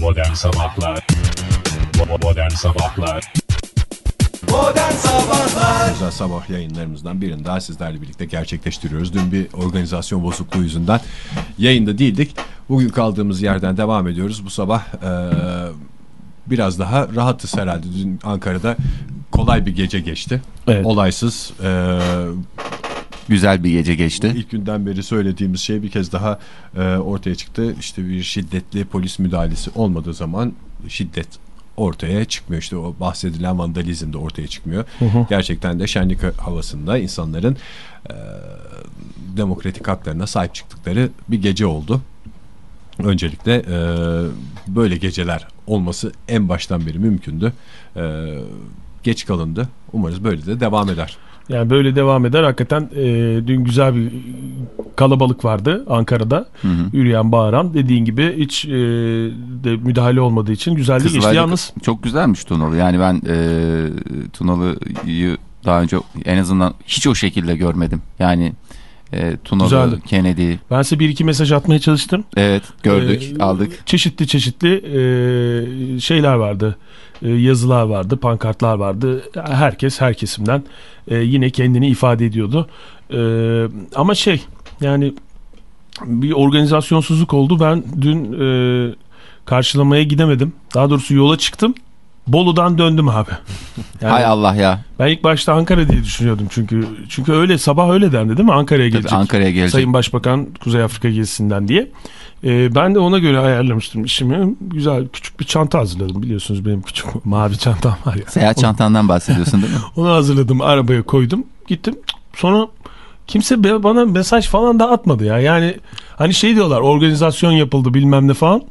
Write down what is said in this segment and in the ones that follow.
Modern Sabahlar Modern Sabahlar Modern Sabahlar Güzel sabah yayınlarımızdan birini daha sizlerle birlikte gerçekleştiriyoruz. Dün bir organizasyon bozukluğu yüzünden yayında değildik. Bugün kaldığımız yerden devam ediyoruz. Bu sabah e, biraz daha rahatız herhalde. Dün Ankara'da kolay bir gece geçti. Evet. Olaysız. E, Güzel bir gece geçti. ilk günden beri söylediğimiz şey bir kez daha e, ortaya çıktı. İşte bir şiddetli polis müdahalesi olmadığı zaman şiddet ortaya çıkmıyor. İşte o bahsedilen vandalizm de ortaya çıkmıyor. Gerçekten de şenlik havasında insanların e, demokratik haklarına sahip çıktıkları bir gece oldu. Öncelikle e, böyle geceler olması en baştan beri mümkündü. E, geç kalındı. Umarız böyle de devam eder. Yani böyle devam eder. Hakikaten e, dün güzel bir kalabalık vardı Ankara'da. Yürüyen, bağıran. Dediğin gibi hiç e, de müdahale olmadığı için güzel de geçti. Yalnız Çok güzelmiş Tunalı. Yani ben e, Tunalı'yı daha önce en azından hiç o şekilde görmedim. Yani e, Tunalı, Güzeldi. Kennedy. ben size bir iki mesaj atmaya çalıştım. Evet gördük Ee, aldık. Çeşitli çeşitli e, şeyler vardı. E, yazılar vardı, pankartlar vardı. Herkes her kesimden e, yine kendini ifade ediyordu. E, ama şey yani bir organizasyonsuzluk oldu. Ben dün e, karşılamaya gidemedim. Daha doğrusu yola çıktım. Bolu'dan döndüm abi. Yani Hay Allah ya. ben ilk başta Ankara diye düşünüyordum çünkü çünkü öyle sabah öyle dendi değil mi Ankara'ya gelecek. Ankara'ya gelecek. Sayın Başbakan Kuzey Afrika gezisinden diye. Ee, ben de ona göre ayarlamıştım işimi. Güzel küçük bir çanta hazırladım biliyorsunuz benim küçük mavi çantam var ya. Seyahat çantandan bahsediyorsun değil mi? Onu hazırladım arabaya koydum gittim. Sonra kimse bana mesaj falan da atmadı ya. Yani hani şey diyorlar organizasyon yapıldı bilmem ne falan.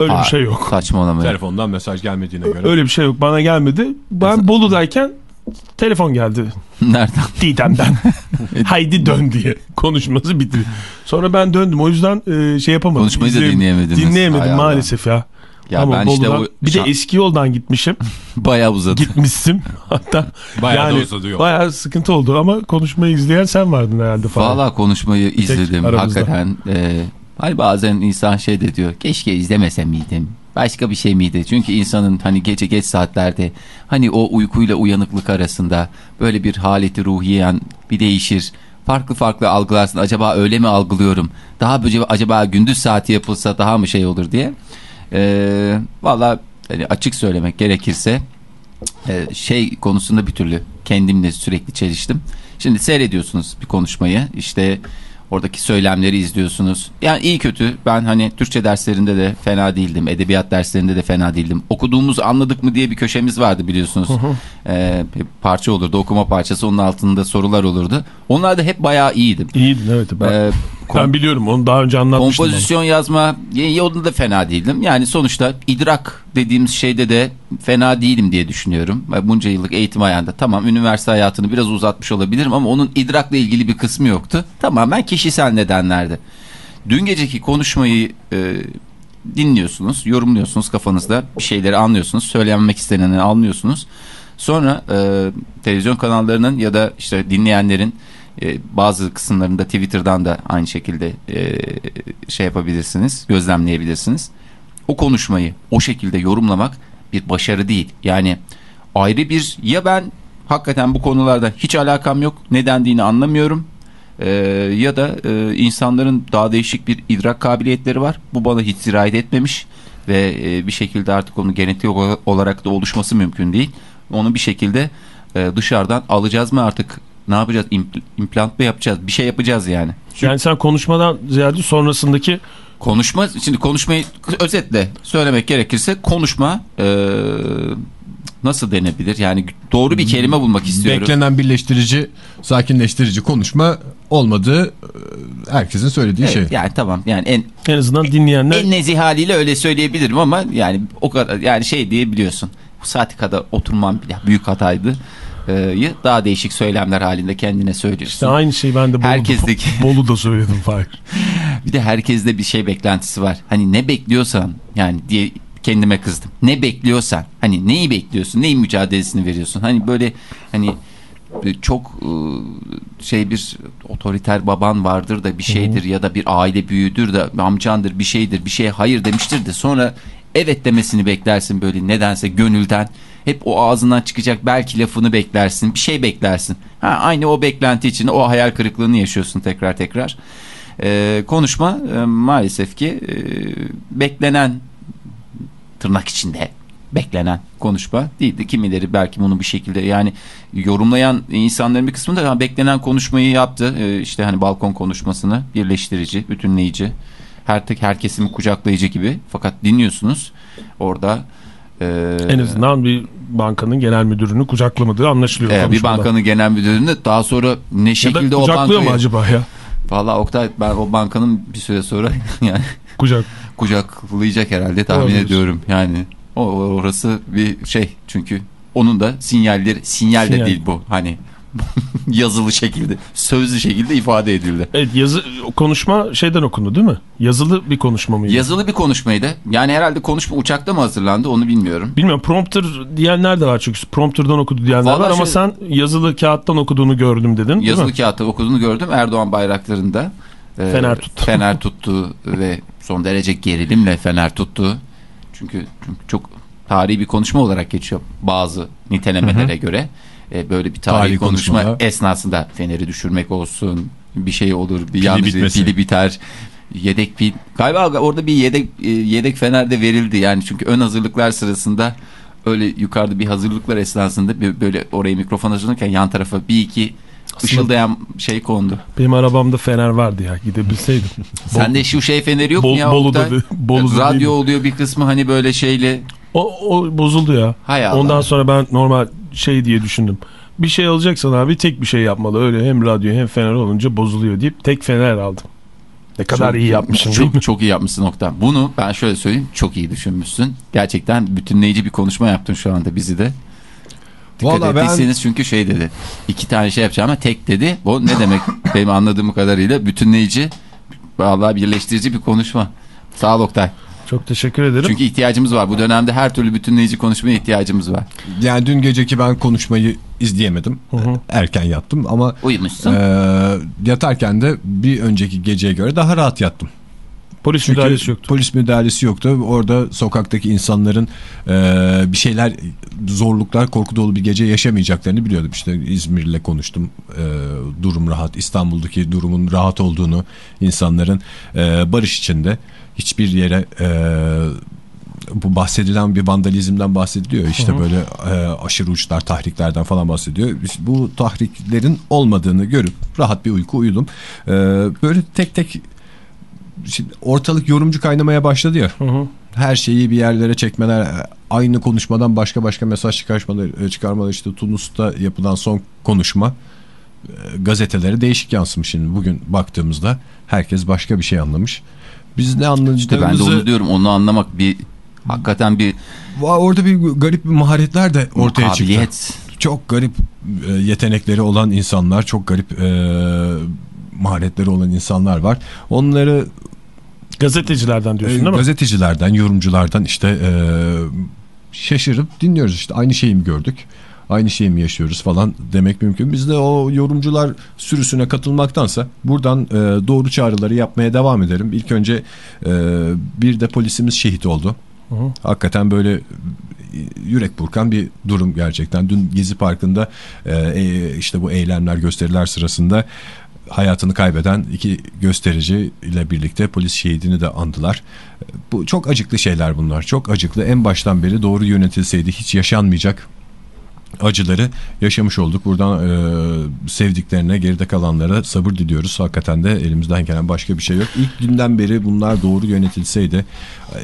Öyle Aa, bir şey yok. Saçmalama. Telefondan mesaj gelmediğine göre. Öyle bir şey yok. Bana gelmedi. Ben Bolu'dayken telefon geldi. Nereden? Didem'den. Haydi dön diye konuşması bitti. Sonra ben döndüm. O yüzden e, şey yapamadım. Konuşmayı da dinleyemediniz. Dinleyemedim Hay maalesef ya. Ya Ama ben işte Bolu'dan- o bir de eski yoldan gitmişim. bayağı uzadı. Gitmişsim. Hatta Bayağı da uzadı yol. Bayağı sıkıntı oldu ama konuşmayı izleyen sen vardın herhalde falan. Valla konuşmayı izledim hakikaten. E, hani bazen insan şey de diyor. Keşke izlemesem miydim? Başka bir şey miydi? Çünkü insanın hani gece geç saatlerde hani o uykuyla uyanıklık arasında böyle bir haleti ruhiyen bir değişir. Farklı farklı algılarsın. Acaba öyle mi algılıyorum? Daha acaba gündüz saati yapılsa daha mı şey olur diye. Ee, Valla hani açık söylemek gerekirse e, şey konusunda bir türlü kendimle sürekli çeliştim. Şimdi seyrediyorsunuz bir konuşmayı işte oradaki söylemleri izliyorsunuz. Yani iyi kötü ben hani Türkçe derslerinde de fena değildim. Edebiyat derslerinde de fena değildim. Okuduğumuzu anladık mı diye bir köşemiz vardı biliyorsunuz. Ee, bir parça olurdu okuma parçası onun altında sorular olurdu. Onlar da hep bayağı iyiydim. İyiydin evet. Ben, Ee, ben biliyorum onu daha önce anlatmıştım. bana. Kompozisyon yazma yolunda da fena değildim. Yani sonuçta idrak dediğimiz şeyde de fena değilim diye düşünüyorum. Bunca yıllık eğitim ayağında tamam üniversite hayatını biraz uzatmış olabilirim ama onun idrakla ilgili bir kısmı yoktu. Tamamen kişisel nedenlerdi. Dün geceki konuşmayı e, dinliyorsunuz, yorumluyorsunuz kafanızda bir şeyleri anlıyorsunuz, söylenmek isteneni anlıyorsunuz. Sonra e, televizyon kanallarının ya da işte dinleyenlerin e, bazı kısımlarında Twitter'dan da aynı şekilde e, şey yapabilirsiniz, gözlemleyebilirsiniz. O konuşmayı o şekilde yorumlamak bir başarı değil. Yani ayrı bir ya ben hakikaten bu konularda hiç alakam yok, ne dendiğini anlamıyorum. E, ya da insanların daha değişik bir idrak kabiliyetleri var. Bu bana hiç sirayet etmemiş ve bir şekilde artık onun genetik olarak da oluşması mümkün değil. Onu bir şekilde dışarıdan alacağız mı artık ne yapacağız? İmpl- implant mı yapacağız? Bir şey yapacağız yani. Yani sen konuşmadan ziyade sonrasındaki Konuşma, şimdi konuşmayı özetle söylemek gerekirse konuşma e, nasıl denebilir? Yani doğru bir kelime bulmak istiyorum. Beklenen birleştirici, sakinleştirici konuşma olmadığı herkesin söylediği Evet, şey. Yani tamam yani en en azından dinleyenler en nezih haliyle öyle söyleyebilirim ama yani o kadar yani şey diyebiliyorsun. Bu saati kadar oturmam bile büyük hataydı. Daha değişik söylemler halinde kendine söylüyorsun. işte aynı şeyi ben de Bolu'da, Herkesteki Bolu'da söyledim Fahir. Bir de herkeste bir şey beklentisi var. Hani ne bekliyorsan yani diye kendime kızdım. Ne bekliyorsan hani neyi bekliyorsun? Neyin mücadelesini veriyorsun? Hani böyle hani çok şey bir otoriter baban vardır da bir şeydir ya da bir aile büyüğüdür de amcandır bir şeydir bir şeye hayır demiştir de sonra evet demesini beklersin böyle nedense gönülden. Hep o ağzından çıkacak belki lafını beklersin. Bir şey beklersin. Ha, aynı o beklenti için o hayal kırıklığını yaşıyorsun tekrar tekrar. Ee, konuşma e, maalesef ki e, beklenen tırnak içinde beklenen konuşma değildi. Kimileri belki bunu bir şekilde yani yorumlayan insanların bir kısmı da "Ha, beklenen konuşmayı yaptı. Ee, işte hani balkon konuşmasını birleştirici, bütünleyici, her tek her kesimi kucaklayıcı gibi. Fakat dinliyorsunuz orada e, En azından bir bankanın genel müdürünü kucaklamadığı anlaşılıyor. e, bir bankanın genel müdürünü daha sonra ne şekilde o bankayı... mu acaba ya? Valla Oktay ben o bankanın bir süre sonra yani Kucak. kucaklayacak herhalde tahmin Olabilir. ediyorum. Yani o orası bir şey çünkü onun da sinyalleri sinyal de Sinyal. değil bu hani yazılı şekilde sözlü şekilde ifade edildi. Evet yazı konuşma şeyden okundu değil mi? Yazılı bir konuşma mıydı? Yazılı bir konuşmaydı. Yani herhalde konuşma uçakta mı hazırlandı onu bilmiyorum. Bilmiyorum prompter diyenler de var çünkü prompterdan okudu diyenler Vallahi var ama şey- sen yazılı kağıttan okuduğunu gördüm dedin Yazılı mi? kağıtta okuduğunu gördüm Erdoğan bayraklarında. e, Fener tuttu. Fener tuttu ve son derece gerilimle Fener tuttu. Çünkü, çünkü çok tarihi bir konuşma olarak geçiyor bazı nitelemelere göre. E, böyle bir tarihi, Tarihi konuşma konuşmada. esnasında Fener'i düşürmek olsun bir şey olur bir yanlış bitmesi. pili biter. Yedek pil galiba orada bir yedek e, yedek Fener de verildi yani çünkü ön hazırlıklar sırasında öyle yukarıda bir hazırlıklar esnasında bir- böyle oraya mikrofon hazırlanırken yan tarafa bir iki ışıldayan şey kondu. Benim arabamda fener vardı ya gidebilseydim. Sende şu şey feneri yok Bol- mu ya? Bolu'da Bolu'da Radyo değil oluyor bir kısmı hani böyle şeyle. O, o bozuldu ya. Hay Allah. Ondan sonra ben normal şey diye düşündüm. Bir şey alacaksan abi tek bir şey yapmalı. Öyle hem radyo hem fener olunca bozuluyor deyip tek fener aldım. Ne kadar Çok- iyi mi? Çok, çok iyi yapmışsın Oktay. Bunu ben şöyle söyleyeyim çok iyi düşünmüşsün. Gerçekten bütünleyici bir konuşma yaptın şu anda bizi de. Dikkat Valla ben ettiyseniz çünkü şey dedi. iki tane şey yapacağım ama tek dedi. Bu ne demek benim anladığım kadarıyla bütünleyici vallahi birleştirici bir konuşma. Sağ ol Oktay. Çok teşekkür ederim. Çünkü ihtiyacımız var. Bu dönemde her türlü bütünleyici konuşmaya ihtiyacımız var. yani dün geceki ben konuşmayı izleyemedim. hı. Erken yattım ama Uyumuşsun. e, yatarken de bir önceki geceye göre daha rahat yattım. Polis Çünkü müdahalesi yoktu. polis müdahalesi yoktu. Orada sokaktaki insanların e, bir şeyler zorluklar, korku dolu bir gece yaşamayacaklarını biliyordum. İşte İzmir'le konuştum. E, durum rahat. İstanbul'daki durumun rahat olduğunu, insanların e, barış içinde hiçbir yere e, bu bahsedilen bir vandalizmden bahsediliyor. İşte böyle e, aşırı uçlar, tahriklerden falan bahsediyor. Bu tahriklerin olmadığını görüp rahat bir uyku uyudum. E, böyle tek tek şimdi ortalık yorumcu kaynamaya başladı ya. Hı hı. Her şeyi bir yerlere çekmeler, aynı konuşmadan başka başka mesaj çıkarmaları, çıkarmalar işte Tunus'ta yapılan son konuşma e, gazetelere değişik yansımış şimdi bugün baktığımızda herkes başka bir şey anlamış. Biz ne anladığımızı İşte ben de onu diyorum. Onu anlamak bir hakikaten bir orada bir garip bir maharetler de ortaya çıktı. kabiliyet. Çok garip e, yetenekleri olan insanlar, çok garip e, maharetleri olan insanlar var. Onları Gazetecilerden diyorsun e, değil mi? gazetecilerden, yorumculardan işte e, şaşırıp dinliyoruz işte aynı şeyi mi gördük? Aynı şeyi mi yaşıyoruz falan demek mümkün. Biz de o yorumcular sürüsüne katılmaktansa buradan e, doğru çağrıları yapmaya devam edelim. İlk önce e, bir de polisimiz şehit oldu. hı. Hakikaten böyle e, yürek burkan bir durum gerçekten. Dün Gezi Parkı'nda e, e, işte bu eylemler gösteriler sırasında hayatını kaybeden iki gösterici ile birlikte polis şehidini de andılar. Bu çok acıklı şeyler bunlar. Çok acıklı. En baştan beri doğru yönetilseydi hiç yaşanmayacak acıları yaşamış olduk. Buradan e, sevdiklerine, geride kalanlara sabır diliyoruz. Hakikaten de elimizden gelen başka bir şey yok. İlk günden beri bunlar doğru yönetilseydi e,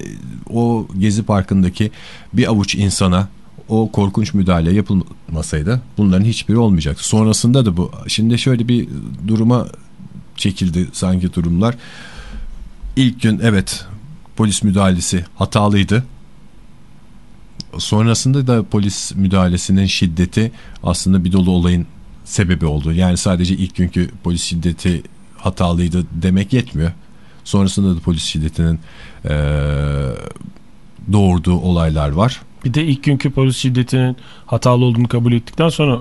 o Gezi Parkı'ndaki bir avuç insana o korkunç müdahale yapılmasaydı bunların hiçbiri olmayacaktı. Sonrasında da bu. Şimdi şöyle bir duruma çekildi sanki durumlar. İlk gün evet polis müdahalesi hatalıydı. Sonrasında da polis müdahalesinin şiddeti aslında bir dolu olayın sebebi oldu. Yani sadece ilk günkü polis şiddeti hatalıydı demek yetmiyor. Sonrasında da polis şiddetinin eee, doğurduğu olaylar var. Bir de ilk günkü polis şiddetinin hatalı olduğunu kabul ettikten sonra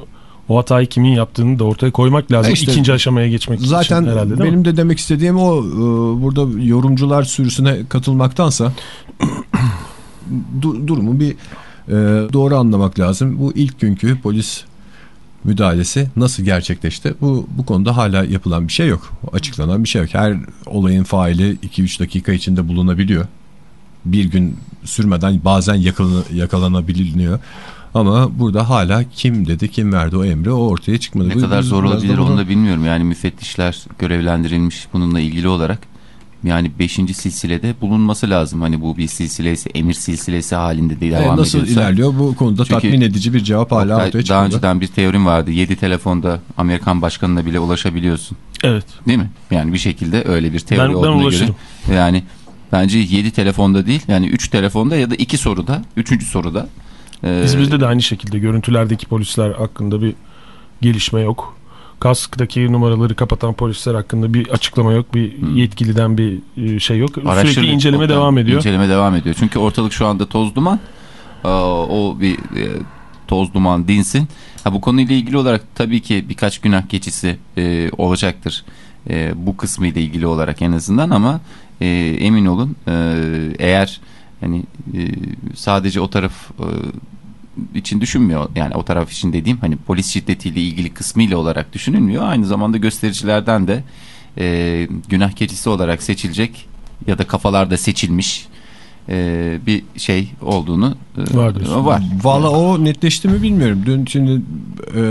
o hatayı kimin yaptığını da ortaya koymak lazım. E işte İkinci aşamaya geçmek Zaten için herhalde değil benim de demek istediğim o e, burada yorumcular sürüsüne katılmaktansa du- durumu bir e, doğru anlamak lazım. Bu ilk günkü polis müdahalesi nasıl gerçekleşti? Bu bu konuda hala yapılan bir şey yok. Açıklanan bir şey yok. Her olayın faili 2-3 dakika içinde bulunabiliyor. Bir gün sürmeden bazen yakalan, yakalanabiliyor. Ama burada hala kim dedi kim verdi o emri o ortaya çıkmadı. Ne Bu- kadar zor olabilir bunu- onu da bilmiyorum. Yani müfettişler görevlendirilmiş bununla ilgili olarak. Yani 5. silsilede bulunması lazım. Hani bu bir silsilesi, emir silsilesi halinde de E, devam nasıl ediyorsa. ilerliyor bu konuda Çünkü- tatmin edici bir cevap hala ortaya Daha çıkmadı. önceden bir teorim vardı. 7 telefonda Amerikan başkanına bile ulaşabiliyorsun. Evet. Değil mi? Yani bir şekilde öyle bir teori Ben- ben olduğuna ulaşırım. göre. Yani bence 7 telefonda değil. Yani 3 telefonda ya da 2 soruda. 3. soruda. Ee, İzmir'de de aynı şekilde görüntülerdeki polisler hakkında bir gelişme yok. Kasktaki numaraları kapatan polisler hakkında bir açıklama yok. Bir Hmm. yetkiliden bir e, şey yok. Araştırdık. Sürekli inceleme Oktay, devam ediyor. İnceleme devam ediyor. Çünkü ortalık şu anda toz duman. O bir e, toz duman dinsin. Ha, bu konuyla ilgili olarak tabii ki birkaç günah geçisi e, olacaktır. E, bu kısmı ile ilgili olarak en azından ama e, emin olun e, eğer hani e, sadece o taraf e, için düşünmüyor. Yani o taraf için dediğim hani polis şiddetiyle ilgili kısmıyla olarak düşünülmüyor. Aynı zamanda göstericilerden de e, günah keçisi olarak seçilecek ya da kafalarda seçilmiş e, bir şey olduğunu e, Var diyorsun. var. Valla o netleşti mi bilmiyorum. Dün şimdi e,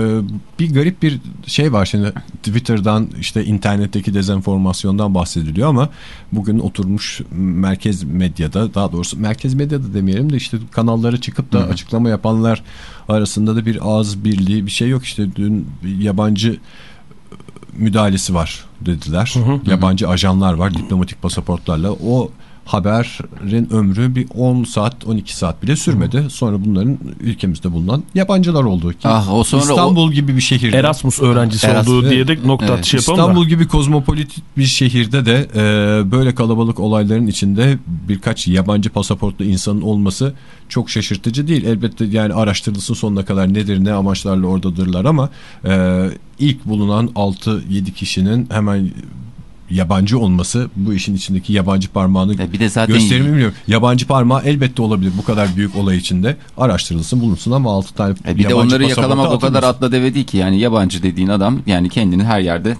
bir garip bir şey var şimdi Twitter'dan işte internetteki dezenformasyondan bahsediliyor ama bugün oturmuş merkez medyada daha doğrusu merkez medyada demeyelim de işte kanallara çıkıp da Hı hı. açıklama yapanlar arasında da bir ağız birliği bir şey yok. İşte dün yabancı müdahalesi var dediler. Hı hı. Yabancı ajanlar var diplomatik pasaportlarla. O haberin ömrü bir 10 saat 12 saat bile sürmedi. Sonra bunların ülkemizde bulunan yabancılar oldu. Ki Ah, o sonra İstanbul gibi bir şehirde Erasmus öğrencisi Erasmus, olduğu diye de nokta evet. yapalım İstanbul da. gibi kozmopolit bir şehirde de e, böyle kalabalık olayların içinde birkaç yabancı pasaportlu insanın olması çok şaşırtıcı değil. Elbette yani araştırılsın sonuna kadar nedir ne amaçlarla oradadırlar ama e, ilk bulunan 6-7 kişinin hemen yabancı olması bu işin içindeki yabancı parmağını E, bir de zaten gösterimi bilmiyorum. Yabancı parmağı elbette olabilir bu kadar büyük olay içinde. Araştırılsın bulunsun ama 6 tane E bir de onları yakalamak o kadar atla deve değil ki. Yani yabancı dediğin adam yani kendini her yerde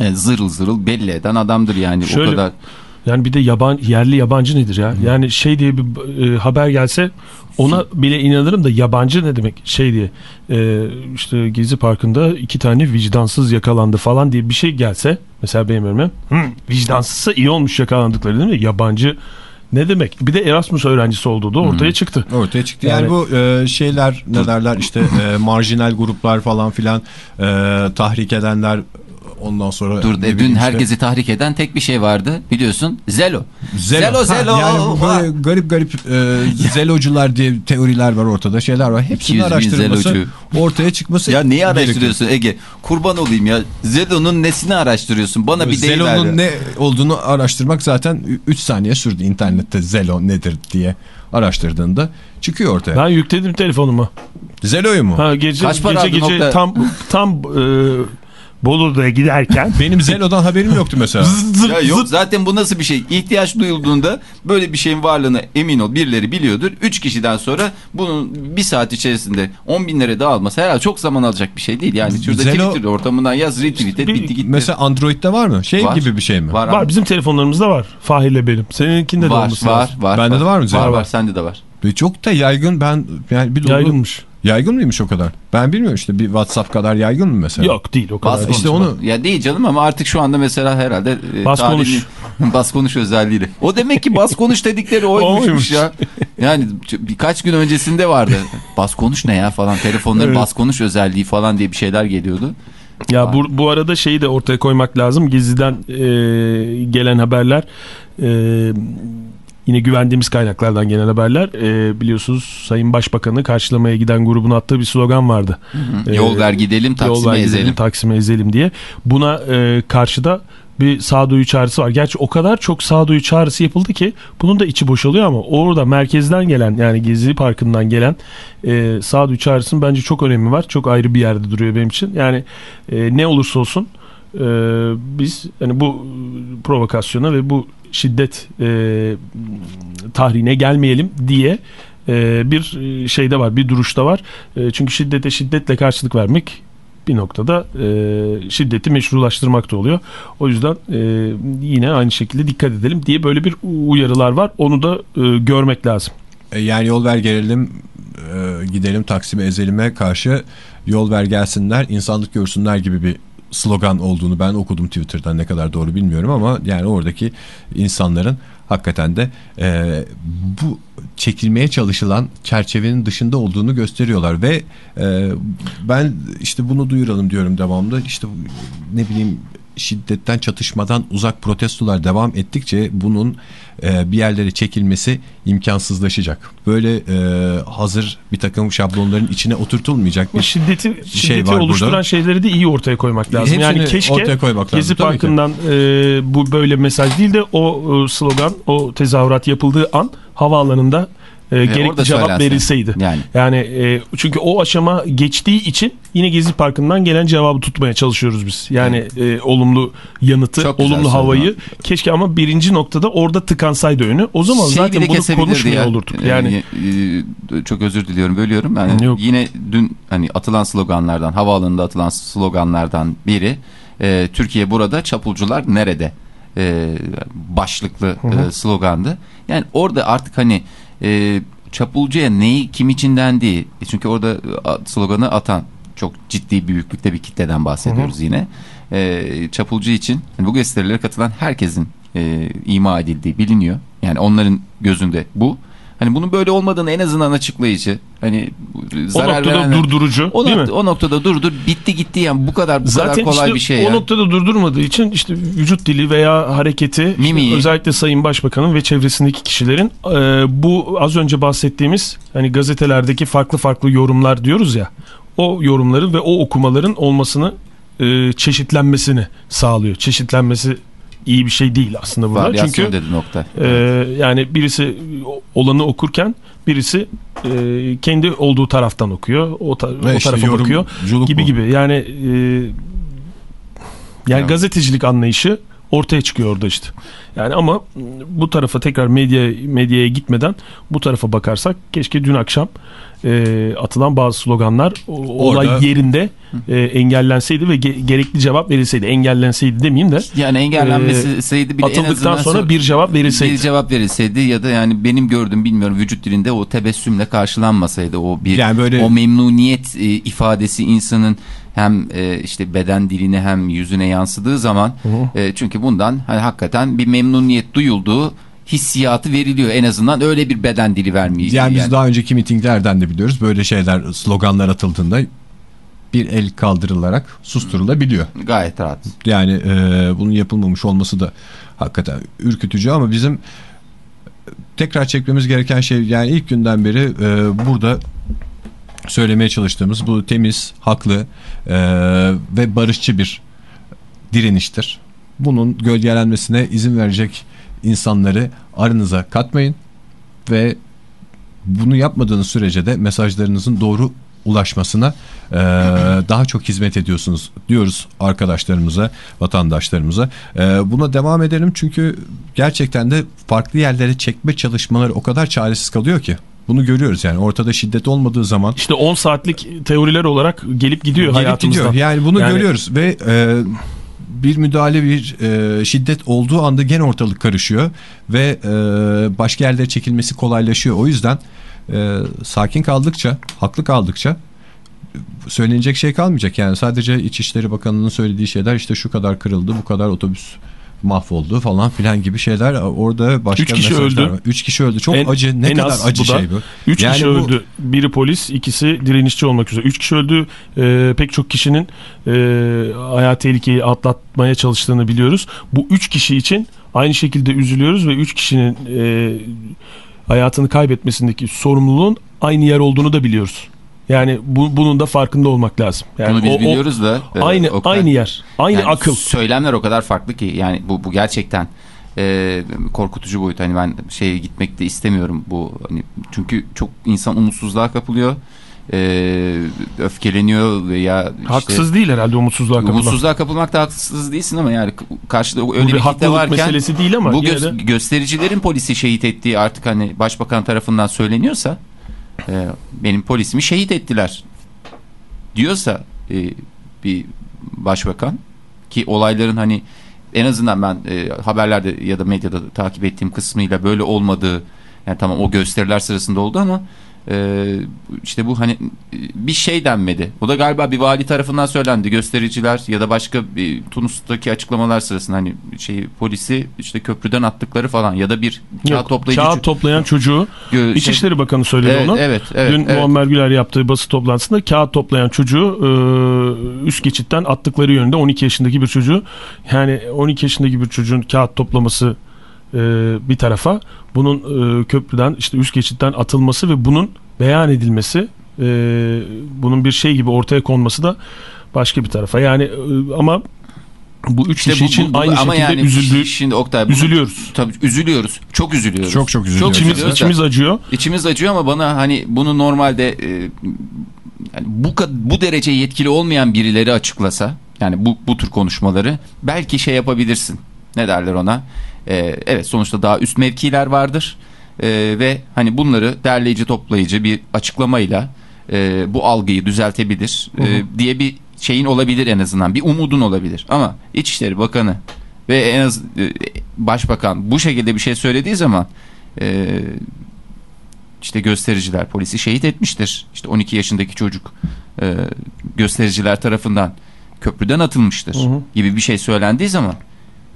e, zırıl zırıl belli eden adamdır yani Şöyle- o kadar. Yani bir de yaban, yerli yabancı nedir ya? Yani şey diye bir e, haber gelse ona bile inanırım da yabancı ne demek? Şey diye e, işte Gezi Parkı'nda iki tane vicdansız yakalandı falan diye bir şey gelse mesela benim önüme "Hı, vicdansızsa iyi olmuş yakalandıkları değil mi? Yabancı ne demek? Bir de Erasmus öğrencisi olduğu da ortaya çıktı. Ortaya çıktı. Yani, Yani- bu e, şeyler ne derler işte e, marjinal gruplar falan filan e, tahrik edenler ondan sonra Dur ne e, dün işte, herkesi tahrik eden tek bir şey vardı biliyorsun Zelo. Zelo Ha, Zelo. yani bu böyle garip garip e, zelocular diye teoriler var ortada şeyler var. Hepsinin 200 bin araştırılması zelocu. ortaya çıkması Ya neyi gerekiyor. araştırıyorsun Ege? Kurban olayım ya. Zelo'nun nesini araştırıyorsun? Bana bir deyim ver. Zelo'nun ne olduğunu araştırmak zaten 3 saniye sürdü internette Zelo nedir diye araştırdığında çıkıyor ortaya. Ben yükledim telefonuma. Zelo'yu mu? Ha, gece Kaç para gece, gece tam tam e, Bolu'da giderken Benim Zelo'dan haberim yoktu mesela. Ya yok zaten bu nasıl bir şey? İhtiyaç duyulduğunda böyle bir şeyin varlığına emin ol birileri biliyordur. 3 kişiden sonra bunun bir saat içerisinde 10 bin lira dağılması herhalde çok zaman alacak bir şey değil. Yani şurada Zelo- Twitter ortamından yaz retweet et bitti gitti. Mesela Android'de var mı? Şey Var. gibi bir şey mi? var, var bizim telefonlarımızda var. Fahir'le benim. Seninkinde de var, olması var, lazım. var. Bende de var mı Var Zelo? var sende de var. Ve çok da yaygın ben yani bir dolu- Yaygınmış. Yaygın mıymış o kadar? Ben bilmiyorum işte bir WhatsApp kadar yaygın mı mesela? Yok değil o kadar. Bas konuş. İşte onu- Ya değil canım ama artık şu anda mesela herhalde e, Bas tarihini- bas konuş özelliğiyle. O demek ki bas konuş dedikleri oymuş Oymuş. ya. Yani birkaç gün öncesinde vardı. Bas konuş ne ya falan telefonların Evet. bas konuş özelliği falan diye bir şeyler geliyordu. Ya bu, bu arada şeyi de ortaya koymak lazım. Gezi'den e, gelen haberler e, yine güvendiğimiz kaynaklardan gelen haberler. E, biliyorsunuz Sayın Başbakan'ı karşılamaya giden grubun attığı bir slogan vardı. E, Yol ver gidelim Yol Taksim'e ver gidelim, ezelim. Taksim'e ezelim diye. Buna e, karşıda bir sağduyu çağrısı var. Gerçi o kadar çok sağduyu çağrısı yapıldı ki bunun da içi boşalıyor ama orada merkezden gelen yani Gezi Parkı'ndan gelen e, sağduyu çağrısının bence çok önemi var. Çok ayrı bir yerde duruyor benim için. Yani e, ne olursa olsun e, biz hani bu provokasyona ve bu şiddet e, tahrine gelmeyelim diye e, bir e, şeyde var, bir duruşta var. E, çünkü şiddete şiddetle karşılık vermek bir noktada e, şiddeti meşrulaştırmak da oluyor. O yüzden e, yine aynı şekilde dikkat edelim diye böyle bir uyarılar var. Onu da e, görmek lazım. E, Yani yol ver gelelim e, gidelim Taksim'e ezelime karşı yol ver gelsinler insanlık görsünler gibi bir slogan olduğunu ben okudum Twitter'dan ne kadar doğru bilmiyorum ama yani oradaki insanların hakikaten de e, bu çekilmeye çalışılan çerçevenin dışında olduğunu gösteriyorlar ve e, ben işte bunu duyuralım diyorum devamlı. İşte ne bileyim şiddetten çatışmadan uzak protestolar devam ettikçe bunun e, bir yerlere çekilmesi imkansızlaşacak. Böyle e, hazır bir takım şablonların içine oturtulmayacak bir şiddeti, şiddeti şey var oluşturan burada. şeyleri de iyi ortaya koymak lazım. Hepsini yani keşke ortaya koymak lazım, Gezi. Parkı'ndan e, bu böyle mesaj değil de o e, slogan, o tezahürat yapıldığı an havaalanında e, gerekli orada cevap söylense. verilseydi. Yani. Yani e, çünkü o aşama geçtiği için yine Gezi Parkı'ndan gelen cevabı tutmaya çalışıyoruz biz. Yani e, olumlu yanıtı, Çok olumlu havayı abi. keşke ama birinci noktada orada tıkansaydı önü. O zaman Şey zaten bunu konuşmuyor ya. olurduk. Ee, Yani e, çok özür diliyorum bölüyorum. Yani Yok. yine dün hani atılan sloganlardan havaalanında atılan sloganlardan biri e, Türkiye burada çapulcular nerede e, başlıklı e, slogandı. Yani orada artık hani e, çapulcuya neyi kim için dendiği çünkü orada e, sloganı atan çok ciddi büyüklükte bir kitleden bahsediyoruz yine. E, çapulcu için hani bu gösterilere katılan herkesin e, ima edildiği biliniyor. Yani onların gözünde bu. Hani bunun böyle olmadığını en azından açıklayıcı. Hani o zarar noktada verenler- durdurucu o, değil mi? o noktada durdur bitti gitti yani bu kadar bu kadar Zaten kolay işte bir şey o ya. noktada durdurmadığı için işte vücut dili veya hareketi işte özellikle Sayın Başbakan'ın ve çevresindeki kişilerin e, bu az önce bahsettiğimiz hani gazetelerdeki farklı farklı yorumlar diyoruz ya o yorumların ve o okumaların olmasını e, çeşitlenmesini sağlıyor. Çeşitlenmesi iyi bir şey değil aslında. Varyasyon Çünkü dedi nokta. ee, yani birisi olanı okurken birisi e, kendi olduğu taraftan okuyor. O, ta- Ve o işte tarafa bakıyor gibi bu. gibi. Yani e, yani Ya. gazetecilik anlayışı ortaya çıkıyor orada işte. Yani ama bu tarafa tekrar medya medyaya gitmeden bu tarafa bakarsak keşke dün akşam e, atılan bazı sloganlar o- olay yerinde e, engellenseydi ve ge- gerekli cevap verilseydi. Engellenseydi demeyeyim de Yani engellenmeseydi bile en atıldıktan azından sonra so- bir cevap verilseydi. Bir cevap verilseydi ya da yani benim gördüğüm bilmiyorum vücut dilinde o tebessümle karşılanmasaydı o bir Yani böyle- o memnuniyet e, ifadesi insanın hem e, işte beden diline hem yüzüne yansıdığı zaman e, çünkü bundan hani hakikaten bir memnuniyet duyulduğu hissiyatı veriliyor en azından öyle bir beden dili vermeyiz. Yani biz daha önceki mitinglerden de biliyoruz böyle şeyler sloganlar atıldığında bir el kaldırılarak susturulabiliyor. gayet rahat. Yani e, bunun yapılmamış olması da hakikaten ürkütücü ama bizim tekrar çekmemiz gereken şey yani ilk günden beri e, burada söylemeye çalıştığımız bu temiz, haklı e, ve barışçı bir direniştir. Bunun gölgelenmesine izin verecek insanları aranıza katmayın ve bunu yapmadığınız sürece de mesajlarınızın doğru ulaşmasına e, daha çok hizmet ediyorsunuz diyoruz arkadaşlarımıza, vatandaşlarımıza. E, buna devam edelim çünkü gerçekten de farklı yerlere çekme çalışmaları o kadar çaresiz kalıyor ki. Bunu görüyoruz yani ortada şiddet olmadığı zaman İşte 10 saatlik teoriler olarak gelip gidiyor gelip hayatımızdan. gidiyor. Yani bunu Yani- görüyoruz ve e, bir müdahale bir e, şiddet olduğu anda gene ortalık karışıyor ve e, başka yerlere çekilmesi kolaylaşıyor. O yüzden e, sakin kaldıkça, haklı kaldıkça söylenecek şey kalmayacak. Yani sadece İçişleri Bakanı'nın söylediği şeyler işte şu kadar kırıldı, bu kadar otobüs mahvoldu falan filan gibi şeyler. Orada başka Üç kişi öldü. var. Üç kişi öldü. Çok En- acı. Ne kadar acı bu da. şey bu. 3 Yani kişi bu- öldü. Biri polis, ikisi direnişçi olmak üzere. 3 kişi öldü. Ee, pek çok kişinin e, hayat tehlikeyi atlatmaya çalıştığını biliyoruz. Bu 3 kişi için aynı şekilde üzülüyoruz ve 3 kişinin e, hayatını kaybetmesindeki sorumluluğun aynı yer olduğunu da biliyoruz. Yani bu, bunun da farkında olmak lazım. Yani Bunu biz o- biliyoruz da. e, aynı o kadar- aynı yer. Aynı Yani akıl. Söylemler o kadar farklı ki yani bu, bu gerçekten e, korkutucu boyut. Hani ben şeye gitmek de istemiyorum bu hani çünkü çok insan umutsuzluğa kapılıyor e, öfkeleniyor veya işte, Haksız değil herhalde umutsuzluğa kapılmak. umutsuzluğa kapılmak da haksız değilsin ama yani karşıda öyle Bu bir, kitle varken meselesi değil ama bu gö- de- göstericilerin polisi şehit ettiği artık hani başbakan tarafından söyleniyorsa e, benim polisimi şehit ettiler diyorsa e, bir başbakan ki olayların hani en azından ben e, haberlerde ya da medyada takip ettiğim kısmıyla böyle olmadığı yani tamam o gösteriler sırasında oldu ama e, işte bu hani bir şey denmedi. O da galiba bir vali tarafından söylendi. Göstericiler ya da başka bir Tunus'taki açıklamalar sırasında hani şey polisi işte köprüden attıkları falan ya da bir kağıt Yok, toplayıcı kağıt toplayan çocuğu şey- İçişleri Bakanı söyledi Evet, onu. evet, evet, Dün evet. Muammer Güler yaptığı basın toplantısında kağıt toplayan çocuğu e, üst geçitten attıkları yönde 12 yaşındaki bir çocuğu yani 12 yaşındaki bir çocuğun kağıt toplaması e, bir tarafa bunun e, köprüden işte üst geçitten atılması ve bunun beyan edilmesi e, bunun bir şey gibi ortaya konması da başka bir tarafa yani e, ama bu üç İşte kişi bu- için bu- aynı ama şekilde yani üzüldü, Şimdi Oktay bunu- üzülüyoruz. Tabii üzülüyoruz. Çok üzülüyoruz. Çok çok üzülüyoruz. İçimiz, üzülüyoruz içimiz acıyor. İçimiz acıyor ama bana hani bunu normalde e, yani bu bu derece yetkili olmayan birileri açıklasa yani bu bu tür konuşmaları belki şey yapabilirsin. Ne derler ona? E, evet sonuçta daha üst mevkiler vardır. E, ve hani bunları derleyici toplayıcı bir açıklamayla e, bu algıyı düzeltebilir e, diye bir şeyin olabilir en azından. Bir umudun olabilir. Ama İçişleri Bakanı ve en az e, başbakan bu şekilde bir şey söylediği zaman e, işte göstericiler polisi şehit etmiştir. İşte 12 yaşındaki çocuk e, göstericiler tarafından köprüden atılmıştır Hı hı. gibi bir şey söylendiği zaman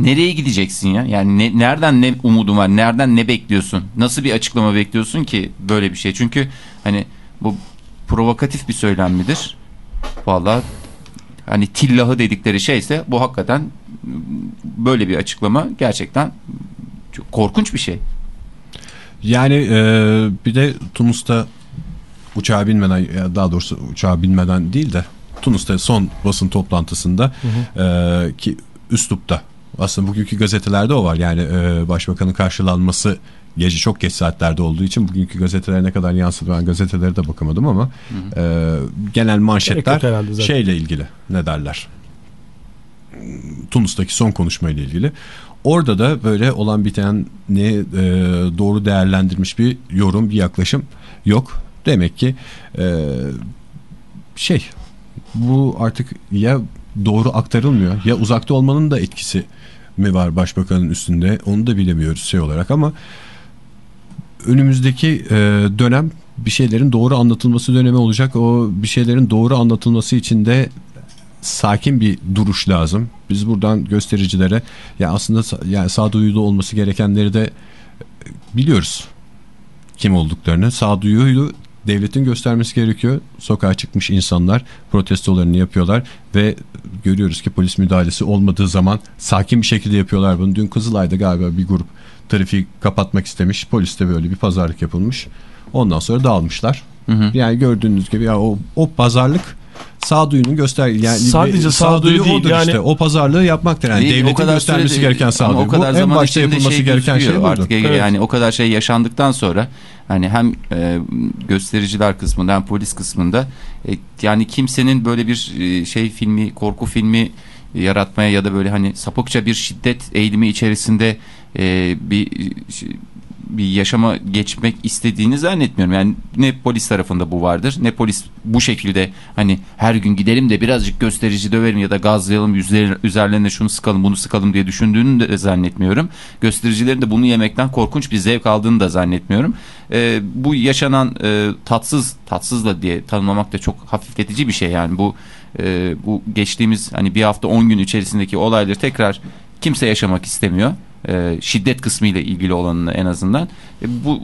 nereye gideceksin ya? Yani ne, nereden ne umudun var? Nereden ne bekliyorsun? Nasıl bir açıklama bekliyorsun ki böyle bir şey? Çünkü hani bu provokatif bir söylem midir? Vallahi hani tillahı dedikleri şeyse bu hakikaten böyle bir açıklama gerçekten çok korkunç bir şey. Yani e, bir de Tunus'ta uçağa binmeden daha doğrusu uçağa binmeden değil de Tunus'ta son basın toplantısında e, ki üslupta aslında bugünkü gazetelerde o var yani e, başbakanın karşılanması gece çok geç saatlerde olduğu için bugünkü gazetelere ne kadar yansıdı ben gazetelere de bakamadım ama e, genel manşetler şeyle ilgili ne derler Tunus'taki son konuşmayla ilgili. Orada da böyle olan biteni e, doğru değerlendirmiş bir yorum, bir yaklaşım yok. Demek ki e, şey bu artık ya doğru aktarılmıyor ya uzakta olmanın da etkisi mi var başbakanın üstünde onu da bilemiyoruz şey olarak ama önümüzdeki e, dönem bir şeylerin doğru anlatılması dönemi olacak. O bir şeylerin doğru anlatılması için de sakin bir duruş lazım. Biz buradan göstericilere ya aslında yani sağduyulu olması gerekenleri de e, biliyoruz kim olduklarını. Sağduyulu devletin göstermesi gerekiyor. Sokağa çıkmış insanlar protestolarını yapıyorlar ve görüyoruz ki polis müdahalesi olmadığı zaman sakin bir şekilde yapıyorlar bunu. Dün Kızılay'da galiba bir grup trafiği kapatmak istemiş. Poliste böyle bir pazarlık yapılmış. Ondan sonra dağılmışlar. Yani gördüğünüz gibi ya o, o pazarlık sağduyunun göster yani Sadece ve sağduyu değil, yani- işte. O pazarlığı yapmaktır. Yani Değil, devletin göstermesi sürede- gereken ama sağduyu. o kadar Bu en zaman başta içinde yapılması şey gereken şey artık Evet. yani o kadar şey yaşandıktan sonra hani hem e, göstericiler kısmında hem polis kısmında e, yani kimsenin böyle bir e, şey filmi korku filmi yaratmaya ya da böyle hani sapıkça bir şiddet eğilimi içerisinde e, bir bir yaşama geçmek istediğini zannetmiyorum. Yani ne polis tarafında bu vardır ne polis bu şekilde hani her gün gidelim de birazcık gösterici döverim ya da gazlayalım yüzleri, üzerlerine şunu sıkalım bunu sıkalım diye düşündüğünü de zannetmiyorum. Göstericilerin de bunu yemekten korkunç bir zevk aldığını da zannetmiyorum. Ee, bu yaşanan e, tatsız tatsız da diye tanımlamak da çok hafifletici bir şey yani bu e, bu geçtiğimiz hani bir hafta 10 gün içerisindeki olayları tekrar kimse yaşamak istemiyor. E, şiddet kısmı ile ilgili olanını en azından. E, bu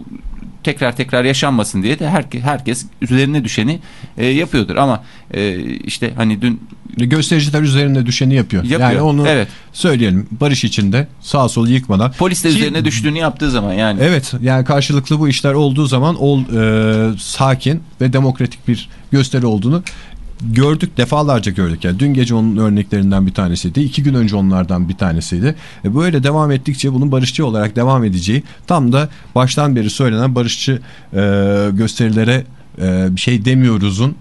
tekrar tekrar yaşanmasın diye de herkes, herkes üzerine düşeni e, yapıyordur. Ama e, işte hani dün Göstericiler üzerine düşeni yapıyor. Yapıyor, Yani onu evet. söyleyelim barış içinde sağ sol yıkmadan. polis de Ki- üzerine düştüğünü yaptığı zaman yani. Evet yani karşılıklı bu işler olduğu zaman ol, e, sakin ve demokratik bir gösteri olduğunu gördük defalarca gördük. Yani dün gece onun örneklerinden bir tanesiydi. iki gün önce onlardan bir tanesiydi. E, böyle devam ettikçe bunun barışçı olarak devam edeceği tam da baştan beri söylenen barışçı e, gösterilere e, bir şey demiyoruzun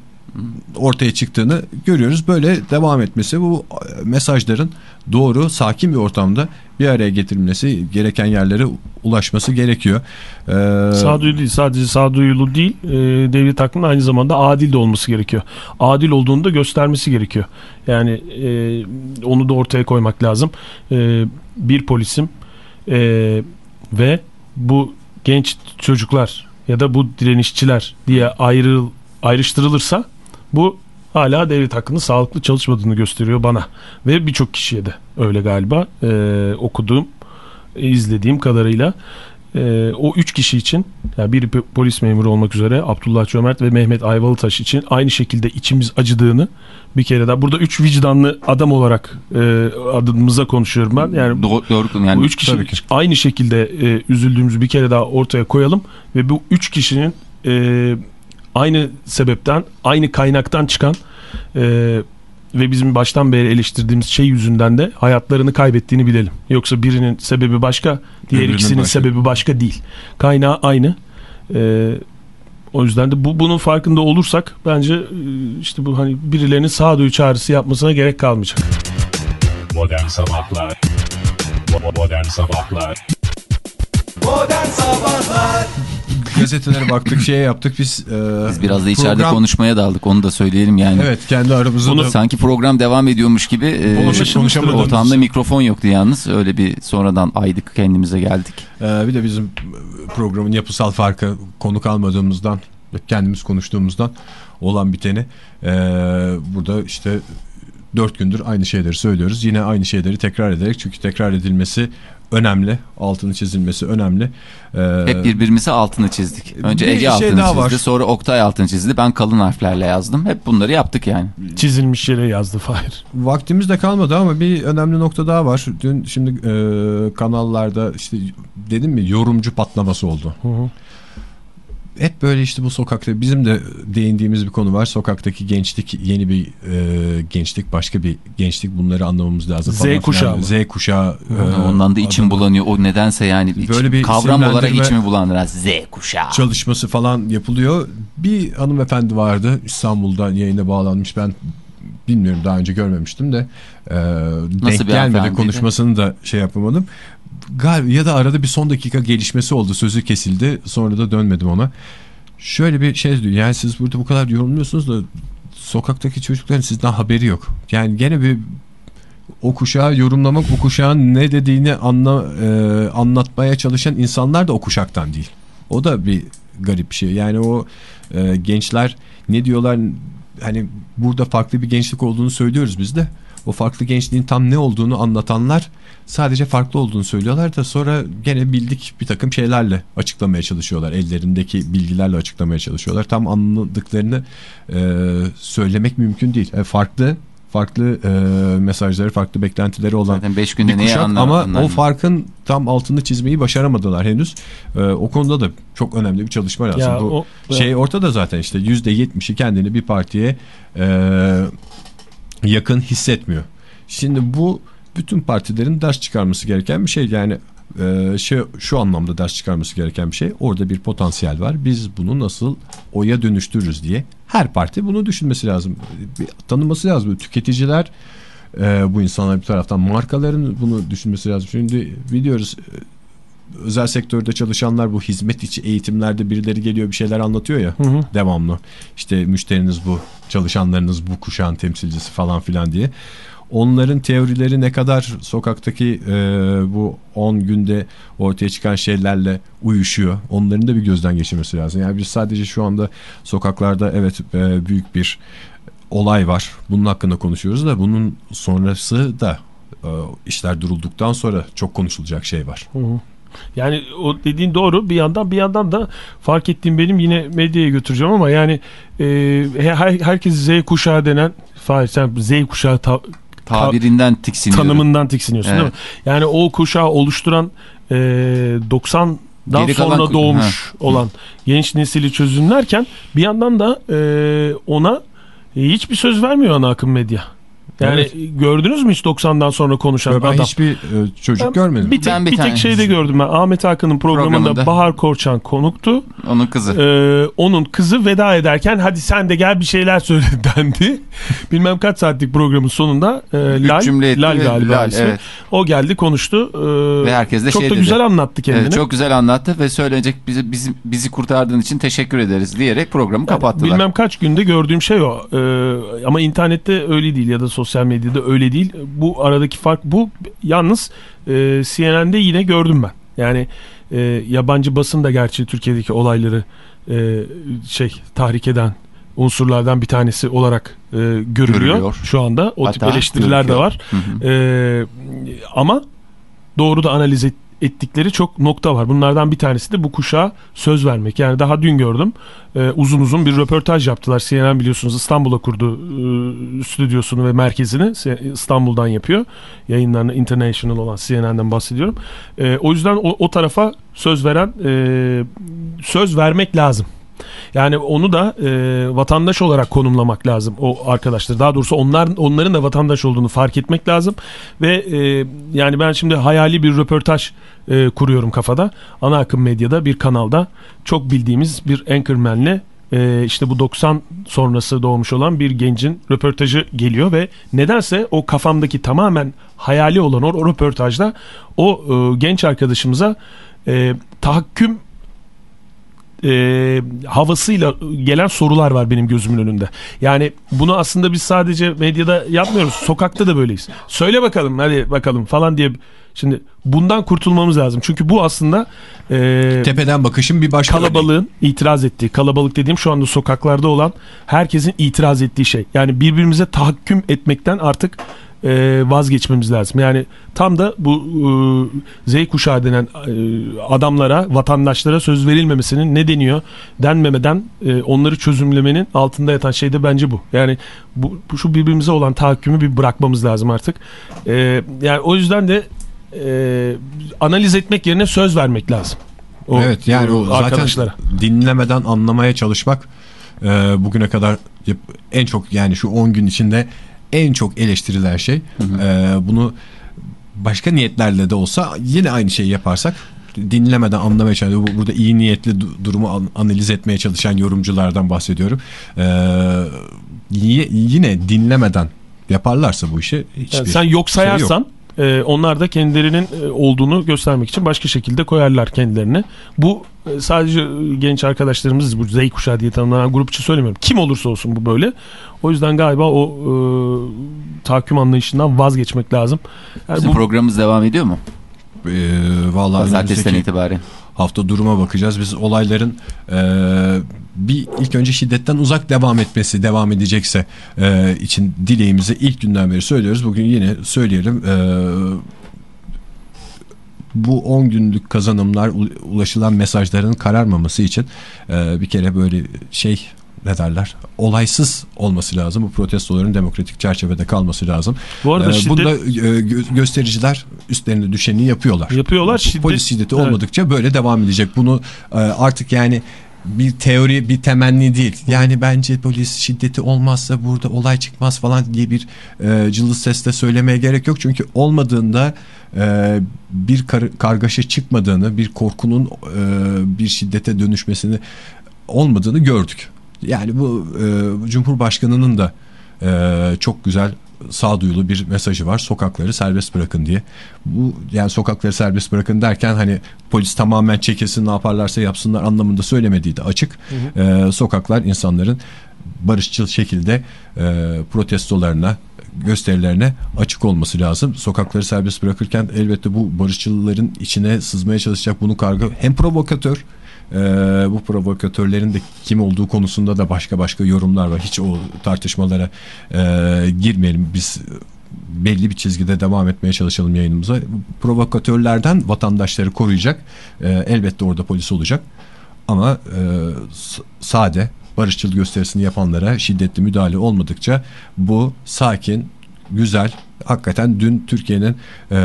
ortaya çıktığını görüyoruz. Böyle devam etmesi bu mesajların doğru sakin bir ortamda bir araya getirilmesi gereken yerlere ulaşması gerekiyor. Ee, Sağduyulu değil sadece sağduyulu değil e, devlet hakkında aynı zamanda adil de olması gerekiyor. Adil olduğunu da göstermesi gerekiyor. Yani e, onu da ortaya koymak lazım. E, bir polisim e, ve bu genç çocuklar ya da bu direnişçiler diye ayrıl, ayrıştırılırsa bu hala devlet hakkında sağlıklı çalışmadığını gösteriyor bana. Ve birçok kişiye de öyle galiba e, okuduğum, izlediğim kadarıyla. E, o üç kişi için yani biri po- polis memuru olmak üzere Abdullah Cömert ve Mehmet Ayvalıtaş için aynı şekilde içimiz acıdığını bir kere daha burada üç vicdanlı adam olarak e, adımıza konuşuyorum ben. Yani Doğru, doğru yani bu üç kişi ki. aynı şekilde e, üzüldüğümüzü bir kere daha ortaya koyalım ve bu üç kişinin e, aynı sebepten, aynı kaynaktan çıkan e, ve bizim baştan beri eleştirdiğimiz şey yüzünden de hayatlarını kaybettiğini bilelim. Yoksa birinin sebebi başka, diğer Öbürünün ikisinin başka. sebebi başka değil. Kaynağı aynı. E, o yüzden de bu bunun farkında olursak bence e, işte bu hani birilerinin sağduyu çağrısı yapmasına gerek kalmayacak. Modern Sabahlar Modern Sabahlar Modern Sabahlar gazetelere baktık şeye yaptık biz. e, Biz biraz da içeride program- konuşmaya daldık onu da söyleyelim yani. Evet kendi aramızda da sanki program devam ediyormuş gibi e, ortamda mikrofon yoktu yalnız. Öyle bir sonradan aydık kendimize geldik. Ee, bir de bizim programın yapısal farkı konuk almadığımızdan ve kendimiz konuştuğumuzdan olan biteni ee, burada işte dört gündür aynı şeyleri söylüyoruz. Yine aynı şeyleri tekrar ederek çünkü tekrar edilmesi önemli. Altını çizilmesi önemli. Ee, Hep birbirimize altını çizdik. Önce Ege şey altını çizdi var. sonra Oktay altını çizdi. Ben kalın harflerle yazdım. Hep bunları yaptık yani. Çizilmiş yere yazdı Fahir. Vaktimiz de kalmadı ama bir önemli nokta daha var. Dün şimdi e, kanallarda işte dedim mi yorumcu patlaması oldu. Hı hı. Hep böyle işte bu sokakta bizim de değindiğimiz bir konu var. Sokaktaki gençlik yeni bir e, gençlik başka bir gençlik bunları anlamamız lazım. Z falan kuşağı mı? Z kuşağı. e, Ondan da içim bulanıyor. O nedense yani iç- Böyle bir kavram olarak içimi bulandıran Z kuşağı. Çalışması falan yapılıyor. Bir hanımefendi vardı İstanbul'da yayına bağlanmış ben bilmiyorum daha önce görmemiştim de e, denk bir gelmedi konuşmasını da şey yapamadım. Galiba ya da arada bir son dakika gelişmesi oldu sözü kesildi sonra da dönmedim ona. Şöyle bir şey diyor yani siz burada bu kadar yorumluyorsunuz da sokaktaki çocukların sizden haberi yok. Yani gene bir o kuşağı yorumlamak o kuşağın ne dediğini anla, e, anlatmaya çalışan insanlar da o kuşaktan değil. O da bir garip bir şey. Yani o e, gençler ne diyorlar hani burada farklı bir gençlik olduğunu söylüyoruz biz de. O farklı gençliğin tam ne olduğunu anlatanlar sadece farklı olduğunu söylüyorlar da sonra gene bildik bir takım şeylerle açıklamaya çalışıyorlar. Ellerindeki bilgilerle açıklamaya çalışıyorlar. Tam anladıklarını e, söylemek mümkün değil. E, farklı farklı e, mesajları, farklı beklentileri olan Zaten 5 günde bir neye kuşak anlamadılar ama o farkın tam altını çizmeyi başaramadılar henüz. Ee, o konuda da çok önemli bir çalışma lazım. Ya Bu o- şey ortada zaten işte yüzde yetmişi kendini bir partiye e, yakın hissetmiyor. Şimdi bu bütün partilerin ders çıkarması gereken bir şey yani e, şey şu anlamda ders çıkarması gereken bir şey. Orada bir potansiyel var. Biz bunu nasıl oya dönüştürürüz diye. Her parti bunu düşünmesi lazım. Bir tanıması lazım. Tüketiciler e, bu insanlar bir taraftan markaların bunu düşünmesi lazım. Şimdi biliyoruz e, özel sektörde çalışanlar bu hizmet içi eğitimlerde birileri geliyor bir şeyler anlatıyor ya hı. devamlı. İşte müşteriniz bu, çalışanlarınız bu kuşağın temsilcisi falan filan diye. Onların teorileri ne kadar sokaktaki e, bu 10 günde ortaya çıkan şeylerle uyuşuyor. Onların da bir gözden geçirmesi lazım. Yani biz sadece şu anda sokaklarda evet e, büyük bir olay var. Bunun hakkında konuşuyoruz da bunun sonrası da e, işler durulduktan sonra çok konuşulacak şey var. Hı hı. Yani o dediğin doğru bir yandan bir yandan da fark ettiğim benim yine medyaya götüreceğim ama yani e, her, herkes Z kuşağı denen Fahir sen Z kuşağı ta- Tabirinden tiksiniyorum. tanımından tiksiniyorsun Evet. değil mi? Yani o kuşağı oluşturan e, 90'dan Geri kalan sonra ku- doğmuş olan genç nesili çözümlerken bir yandan da e, ona hiçbir söz vermiyor ana akım medya. Yani Evet. gördünüz mü hiç 90'dan sonra konuşan Ben adam? hiçbir e, çocuk görmedim. Bir tek, Ben bir bir tek şeyde gördüm ben. Ahmet Hakan'ın programında, Programında. Bahar Korçan konuktu. Onun kızı. Ee, onun kızı veda ederken hadi sen de gel bir şeyler söyle dendi. Bilmem kaç saatlik programın sonunda e, Lal, cümle etti Lal galiba Lal, ismi. evet. O geldi konuştu. Ee, Ve herkes de çok şey da dedi. güzel anlattı kendini. Evet, çok güzel anlattı ve söylenecek bizi, bizi, bizi kurtardığın için teşekkür ederiz diyerek programı kapattılar. Bilmem kaç günde gördüğüm şey o. Ee, ama internette öyle değil ya da sosyal medyada öyle değil. Bu aradaki fark bu. Yalnız e, CNN'de yine gördüm ben. Yani e, yabancı basın da gerçi Türkiye'deki olayları e, şey tahrik eden unsurlardan bir tanesi olarak e, görülüyor, Görülüyor. şu anda. O Hatta tip eleştiriler de görülüyor. var. Hı hı. Ee, ama doğru da analiz et- ettikleri çok nokta var. Bunlardan bir tanesi de bu kuşağa söz vermek. Yani daha dün gördüm. Ee, uzun uzun bir röportaj yaptılar. CNN biliyorsunuz İstanbul'a kurdu e, stüdyosunu ve merkezini. İstanbul'dan yapıyor. Yayınlarını international olan CNN'den bahsediyorum. Ee, o yüzden o, o tarafa söz veren e, söz vermek lazım. Yani onu da e, vatandaş olarak konumlamak lazım o arkadaşlar. Daha doğrusu onlar onların da vatandaş olduğunu fark etmek lazım. Ve e, yani ben şimdi hayali bir röportaj e, kuruyorum kafada. Ana akım medyada bir kanalda çok bildiğimiz bir anchormanle e, işte bu 90 sonrası doğmuş olan bir gencin röportajı geliyor ve nedense o kafamdaki tamamen hayali olan o, o röportajda o e, genç arkadaşımıza e, tahakküm e, havasıyla gelen sorular var benim gözümün önünde. Yani bunu aslında biz sadece medyada yapmıyoruz. Sokakta da böyleyiz. Söyle bakalım hadi bakalım falan diye. Şimdi bundan kurtulmamız lazım. Çünkü bu aslında e, Tepeden bakışın bir başka örneği. kalabalığın itiraz ettiği, kalabalık dediğim şu anda sokaklarda olan herkesin itiraz ettiği şey. Yani birbirimize tahakküm etmekten artık e, vazgeçmemiz lazım. Yani tam da bu e, Z kuşağı denen e, adamlara, vatandaşlara söz verilmemesinin ne deniyor denmemeden e, onları çözümlemenin altında yatan şey de bence bu. Yani bu, bu şu birbirimize olan tahakkümü bir bırakmamız lazım artık. E, yani o yüzden de e, analiz etmek yerine söz vermek lazım. O, evet yani o arkadaşlara. zaten dinlemeden anlamaya çalışmak e, bugüne kadar en çok yani şu 10 gün içinde en çok eleştirilen şey. E, bunu başka niyetlerle de olsa yine aynı şeyi yaparsak dinlemeden anlamaya çalışan bu- burada iyi niyetli du- durumu an- analiz etmeye çalışan yorumculardan bahsediyorum. E, y- yine dinlemeden yaparlarsa bu işi hiçbir Yani sen yok şey yok. E, onlar da kendilerinin e, olduğunu göstermek için başka şekilde koyarlar kendilerini. Bu e, sadece e, genç arkadaşlarımız bu Z kuşağı diye tanımlanan grup için söylemiyorum. Kim olursa olsun bu böyle. O yüzden galiba o e, tahakküm anlayışından vazgeçmek lazım. Yani Bizim bu, programımız devam ediyor mu? E, vallahi Pazartesiden önümüzdeki- itibaren. Hafta duruma bakacağız. Biz olayların e, bir ilk önce şiddetten uzak devam etmesi devam edecekse e, için dileğimizi ilk günden beri söylüyoruz. Bugün yine söyleyelim. E, bu 10 günlük kazanımlar ulaşılan mesajların kararmaması için e, bir kere böyle şey ne derler olaysız olması lazım. Bu protestoların demokratik çerçevede kalması lazım. bu arada E, şiddet Bunda e, gö- göstericiler üstlerine düşeni yapıyorlar. yapıyorlar. Şiddet, Polis şiddeti Evet. olmadıkça böyle devam edecek. Bunu e, artık yani bir teori bir temenni değil. Yani bence polis şiddeti olmazsa burada olay çıkmaz falan diye bir e, cılız sesle söylemeye gerek yok. Çünkü olmadığında e, bir kar- kargaşa çıkmadığını, bir korkunun e, bir şiddete dönüşmesini olmadığını gördük. Yani bu e, Cumhurbaşkanı'nın da e, çok güzel sağduyulu bir mesajı var. Sokakları serbest bırakın diye. Bu yani sokakları serbest bırakın derken hani polis tamamen çekilsin ne yaparlarsa yapsınlar anlamında söylemediği de açık. E, sokaklar insanların barışçıl şekilde e, protestolarına gösterilerine açık olması lazım. Sokakları serbest bırakırken elbette bu barışçıların içine sızmaya çalışacak bunu karga hem provokatör e, bu provokatörlerin de kim olduğu konusunda da başka başka yorumlar var. Hiç o tartışmalara e, girmeyelim. Biz belli bir çizgide devam etmeye çalışalım yayınımıza. Provokatörlerden vatandaşları koruyacak. E, elbette orada polis olacak. Ama e, sade barışçıl gösterisini yapanlara şiddetli müdahale olmadıkça bu sakin, güzel, hakikaten dün Türkiye'nin e,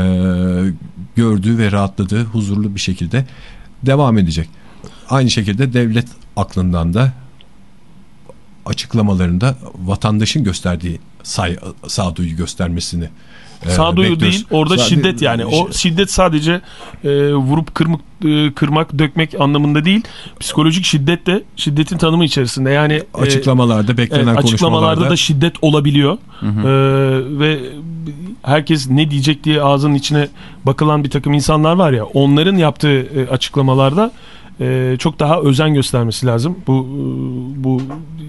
gördüğü ve rahatladığı huzurlu bir şekilde devam edecek. Aynı şekilde devlet aklından da açıklamalarında vatandaşın gösterdiği say, sağduyu göstermesini e, Sağduyu bekliyoruz. değil orada Sağ- şiddet yani. O şiddet sadece e, vurup kırmak, e, kırmak, dökmek anlamında değil. Psikolojik şiddet de şiddetin tanımı içerisinde. Yani e, açıklamalarda beklenen Evet, açıklamalarda konuşmalarda da şiddet olabiliyor. Ee, ve herkes ne diyecek diye ağzının içine bakılan bir takım insanlar var ya onların yaptığı e, açıklamalarda e, çok daha özen göstermesi lazım. Bu e, bu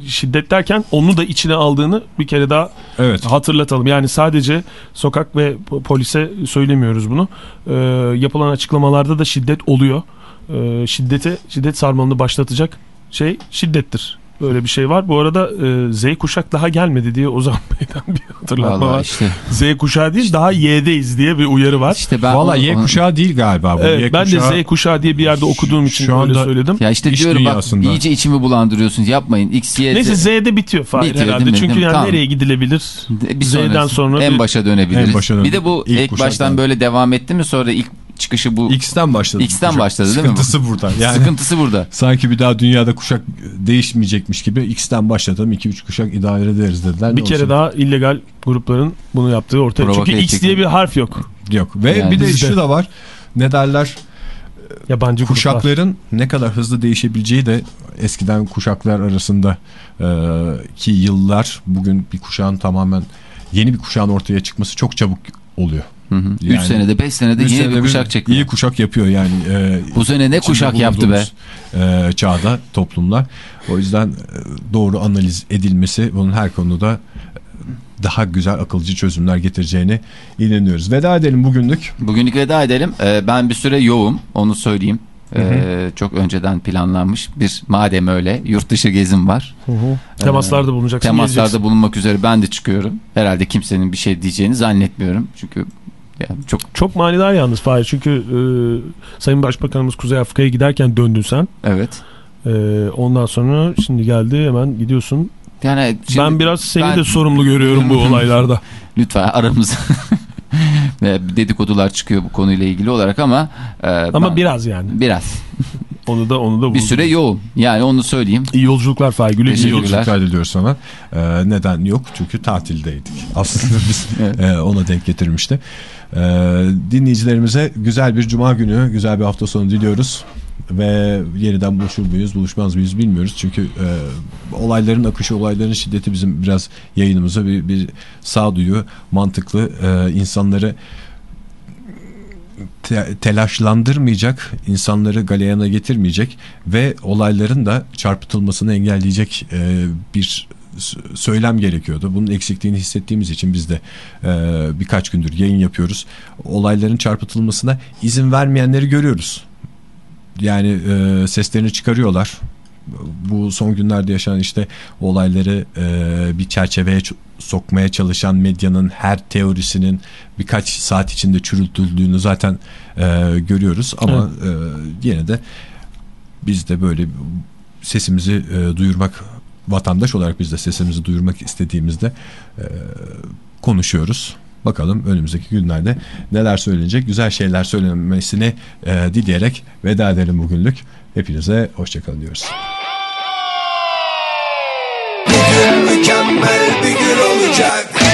şiddet derken onu da içine aldığını bir kere daha evet hatırlatalım. Yani sadece sokak ve po- polise söylemiyoruz bunu. Ee, yapılan açıklamalarda da şiddet oluyor. Ee, şiddete şiddet sarmalını başlatacak şey şiddettir. Böyle bir şey var. Bu arada e, Z kuşak daha gelmedi diye Ozan Bey'den bir hatırlatma Vallahi var. işte. Z kuşağı değil daha Y'deyiz diye bir uyarı var. İşte ben Valla Y onu- kuşağı değil galiba bu. Evet, Y ben kuşağı- de Z kuşağı diye bir yerde okuduğum için Şu öyle anda- söyledim. Ya işte İş diyorum bak dünyasında. iyice içimi bulandırıyorsunuz. Yapmayın. X, Y, Neyse Z. Z'de bitiyor Fahir Bitiyor, herhalde. değil mi? Çünkü Değil mi? yani Tamam. nereye gidilebilir? bir Z'den sonra en bir- başa dönebiliriz. En başa bir dön- de bu ilk ilk baştan böyle devam etti mi sonra ilk çıkışı bu X'ten başladı. X'ten başladı değil mi bu? Sıkıntısı burada. Yani sıkıntısı burada. sanki bir daha dünyada kuşak değişmeyecekmiş gibi X'ten başlatalım 2-3 kuşak idare ederiz dediler. Bir Ne kere olsun? daha illegal grupların bunu yaptığı ortaya. Provoke Çünkü X diye bir harf yok. Yok. Ve Yani bir de bizde. şu da var. Ne derler? Yabancı gruplar. Kuşakların ne kadar hızlı değişebileceği de eskiden kuşaklar arasında e, ki yıllar bugün bir kuşağın tamamen yeni bir kuşağın ortaya çıkması çok çabuk oluyor. Hı hı. Üç Yani- senede 5 senede yeni senede bir kuşak çekiyor. İyi kuşak yapıyor yani. E, Bu sene ne kuşak yaptı be. E, çağda toplumlar. O yüzden e, doğru analiz edilmesi bunun her konuda e, daha güzel akılcı çözümler getireceğine inanıyoruz. Veda edelim bugünlük. Bugünlük veda edelim. Ee, ben bir süre yoğum onu söyleyeyim. Ee, çok önceden planlanmış bir madem öyle yurt dışı gezim var. Temaslarda bulunacaksın. Temaslarda geleceksin. bulunmak üzere ben de çıkıyorum. Herhalde kimsenin bir şey diyeceğini zannetmiyorum. Çünkü yani çok Çok manidar yalnız Fahir. Çünkü e, Sayın Başbakanımız Kuzey Afrika'ya giderken döndün sen. evet. E, ondan sonra şimdi geldi hemen gidiyorsun. Yani şimdi ben biraz seni ben- de sorumlu görüyorum bu olaylarda. lütfen aramızda dedikodular çıkıyor bu konuyla ilgili olarak ama e, Ama ben- biraz yani. biraz Onu da onu da bir süre yoğum. Yani onu söyleyeyim. İyi yolculuklar Fahir. Güle güle Teşekkürler. yolculuk. Yolculuklar diliyoruz sana. Ee, neden yok? Çünkü tatildeydik. Aslında biz Evet. e, ona denk getirmişti. Ee, dinleyicilerimize güzel bir cuma günü, güzel bir hafta sonu diliyoruz. Ve yeniden buluşur muyuz, buluşmaz mıyız bilmiyoruz. Çünkü e, olayların akışı, olayların şiddeti bizim biraz yayınımıza bir, bir sağduyu, mantıklı e, insanları te- telaşlandırmayacak, insanları galeyana getirmeyecek ve olayların da çarpıtılmasını engelleyecek e, bir söylem gerekiyordu. Bunun eksikliğini hissettiğimiz için biz de e, birkaç gündür yayın yapıyoruz. Olayların çarpıtılmasına izin vermeyenleri görüyoruz. Yani e, seslerini çıkarıyorlar. Bu son günlerde yaşanan işte olayları e, bir çerçeveye sokmaya çalışan medyanın her teorisinin birkaç saat içinde çürütüldüğünü zaten e, görüyoruz. Ama e, yine de biz de böyle sesimizi e, duyurmak vatandaş olarak biz de sesimizi duyurmak istediğimizde e, konuşuyoruz. Bakalım önümüzdeki günlerde neler söylenecek, güzel şeyler söylenmesini e, dileyerek veda edelim bugünlük. Hepinize hoşçakalın diyoruz. Mükemmel bir gün olacak